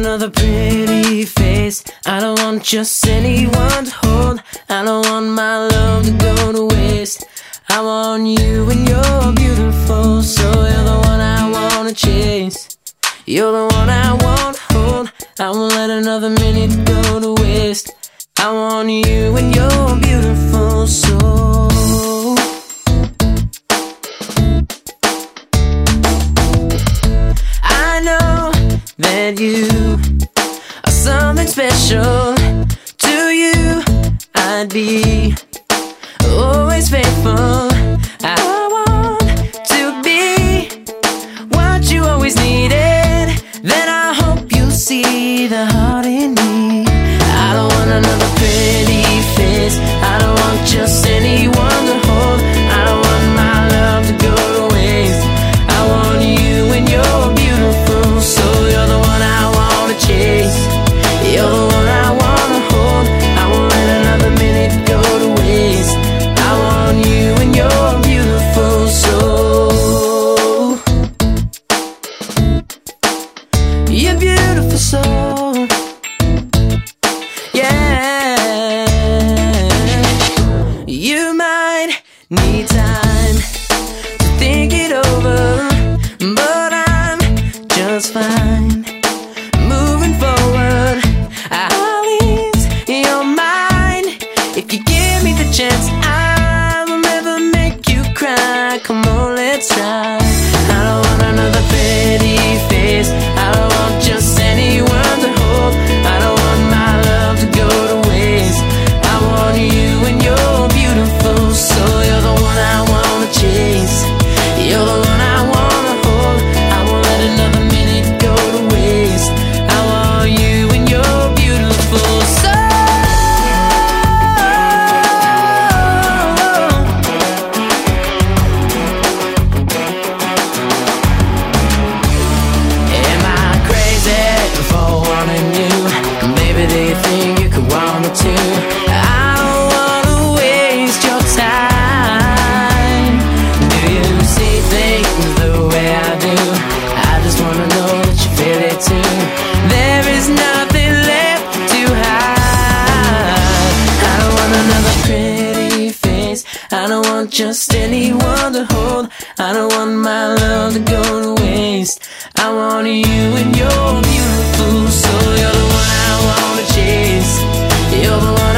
another pretty face. I don't want just anyone to hold. I don't want my love to go to waste. I want you and you're beautiful, so you're the one I wanna chase. You're the one I want to hold. I won't let another minute go to waste. I want you and you're beautiful, so. I know that you special. To you, I'd be always faithful. I want to be what you always needed. Then I hope you see the heart in me. I don't want just anyone to hold. I don't want my love to go to waste. I want you and you're beautiful, so you're the one I wanna chase. You're the one